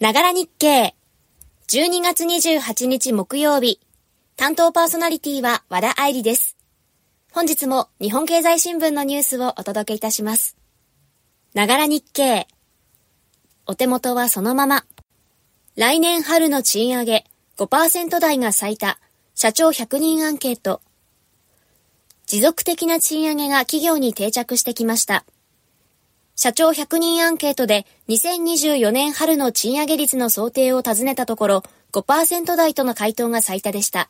ながら日経。12月28日木曜日。担当パーソナリティは和田愛理です。本日も日本経済新聞のニュースをお届けいたします。ながら日経。お手元はそのまま。来年春の賃上げ5%台が最多。社長100人アンケート。持続的な賃上げが企業に定着してきました。社長100人アンケートで2024年春の賃上げ率の想定を尋ねたところ5%台との回答が最多でした。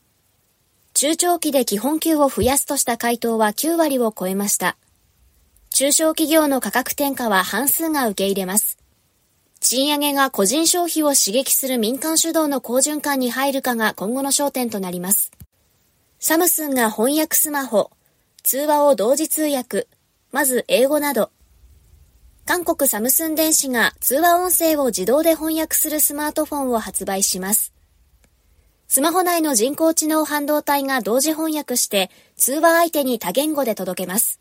中長期で基本給を増やすとした回答は9割を超えました。中小企業の価格転嫁は半数が受け入れます。賃上げが個人消費を刺激する民間主導の好循環に入るかが今後の焦点となります。サムスンが翻訳スマホ、通話を同時通訳、まず英語など、韓国サムスン電子が通話音声を自動で翻訳するスマートフォンを発売します。スマホ内の人工知能半導体が同時翻訳して通話相手に多言語で届けます。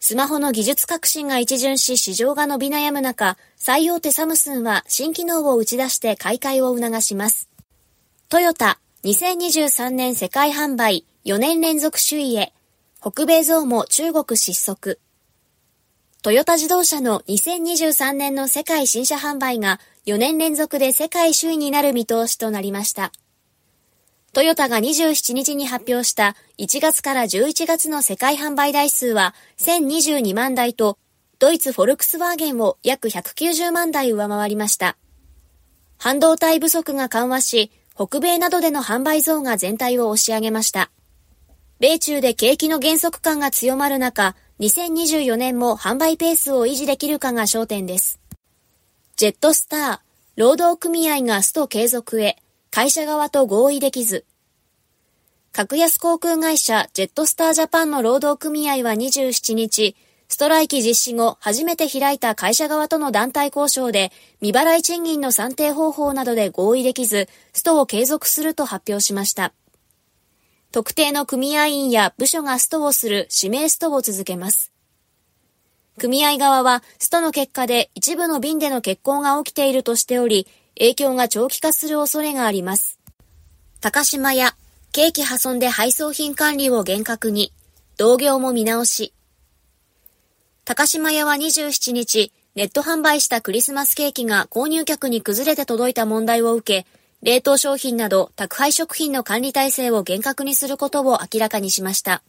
スマホの技術革新が一巡し市場が伸び悩む中、最大手サムスンは新機能を打ち出して買い替えを促します。トヨタ2023年世界販売4年連続首位へ、北米増も中国失速。トヨタ自動車の2023年の世界新車販売が4年連続で世界首位になる見通しとなりました。トヨタが27日に発表した1月から11月の世界販売台数は1022万台と、ドイツフォルクスワーゲンを約190万台上回りました。半導体不足が緩和し、北米などでの販売増が全体を押し上げました。米中で景気の減速感が強まる中、2024年も販売ペースを維持できるかが焦点です。ジェットスター、労働組合がスト継続へ、会社側と合意できず。格安航空会社ジェットスタージャパンの労働組合は27日、ストライキ実施後初めて開いた会社側との団体交渉で未払い賃金の算定方法などで合意できず、ストを継続すると発表しました。特定の組合員や部署がストをする指名ストを続けます。組合側はストの結果で一部の便での欠航が起きているとしており、影響が長期化する恐れがあります。高島屋、ケーキ破損で配送品管理を厳格に、同業も見直し。高島屋は27日、ネット販売したクリスマスケーキが購入客に崩れて届いた問題を受け、冷凍商品など宅配食品の管理体制を厳格にすることを明らかにしました。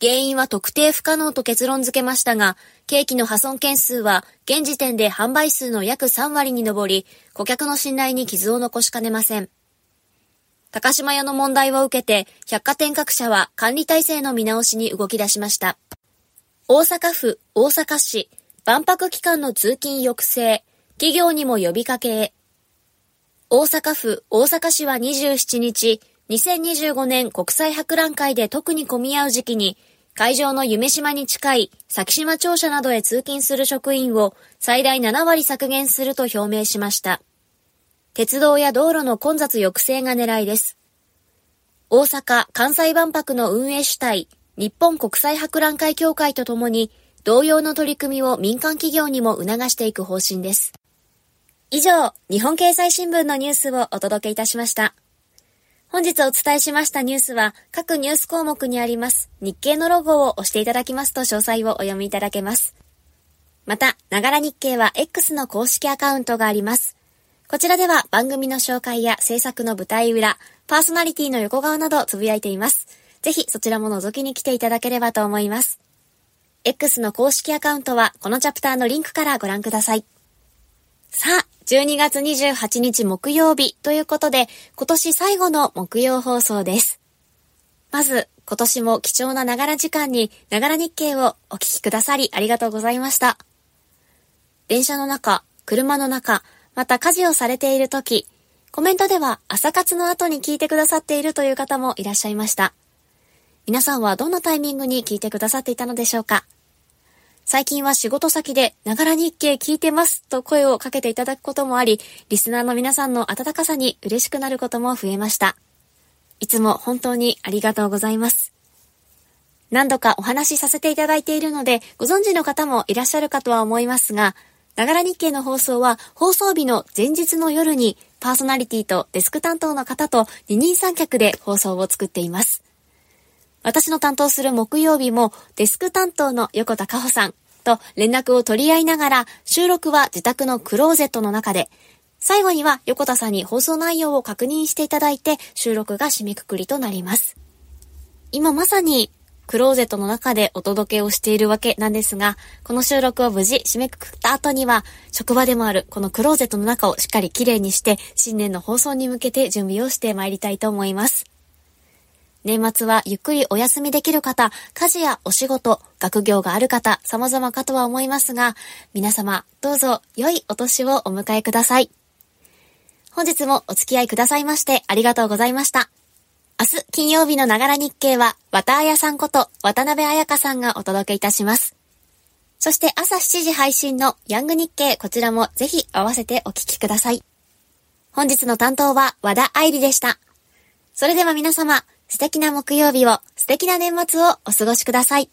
原因は特定不可能と結論付けましたが、ケーキの破損件数は現時点で販売数の約3割に上り、顧客の信頼に傷を残しかねません。高島屋の問題を受けて、百貨店各社は管理体制の見直しに動き出しました。大阪府、大阪市、万博期間の通勤抑制、企業にも呼びかけへ、大阪府大阪市は27日、2025年国際博覧会で特に混み合う時期に、会場の夢島に近い先島庁舎などへ通勤する職員を最大7割削減すると表明しました。鉄道や道路の混雑抑制が狙いです。大阪・関西万博の運営主体、日本国際博覧会協会とともに、同様の取り組みを民間企業にも促していく方針です。以上、日本経済新聞のニュースをお届けいたしました。本日お伝えしましたニュースは各ニュース項目にあります日経のロゴを押していただきますと詳細をお読みいただけます。また、ながら日経は X の公式アカウントがあります。こちらでは番組の紹介や制作の舞台裏、パーソナリティの横顔などつぶやいています。ぜひそちらも覗きに来ていただければと思います。X の公式アカウントはこのチャプターのリンクからご覧ください。さあ、12月28日木曜日ということで、今年最後の木曜放送です。まず、今年も貴重なながら時間に、ながら日経をお聞きくださりありがとうございました。電車の中、車の中、また家事をされている時、コメントでは朝活の後に聞いてくださっているという方もいらっしゃいました。皆さんはどんなタイミングに聞いてくださっていたのでしょうか？最近は仕事先で、ながら日経聞いてますと声をかけていただくこともあり、リスナーの皆さんの温かさに嬉しくなることも増えました。いつも本当にありがとうございます。何度かお話しさせていただいているので、ご存知の方もいらっしゃるかとは思いますが、ながら日経の放送は放送日の前日の夜にパーソナリティとデスク担当の方と二人三脚で放送を作っています。私の担当する木曜日もデスク担当の横田香穂さんと連絡を取り合いながら収録は自宅のクローゼットの中で最後には横田さんに放送内容を確認していただいて収録が締めくくりとなります。今まさにクローゼットの中でお届けをしているわけなんですが、この収録を無事締めくくった後には、職場でもあるこのクローゼットの中をしっかりきれいにして、新年の放送に向けて準備をしてまいりたいと思います。年末はゆっくりお休みできる方、家事やお仕事、学業がある方、様々かとは思いますが、皆様、どうぞ良いお年をお迎えください。本日もお付き合いくださいましてありがとうございました。明日金曜日のながら日経は、綿彩さんこと渡辺彩香さんがお届けいたします。そして朝7時配信のヤング日経、こちらもぜひ合わせてお聞きください。本日の担当は和田愛理でした。それでは皆様、素敵な木曜日を、素敵な年末をお過ごしください。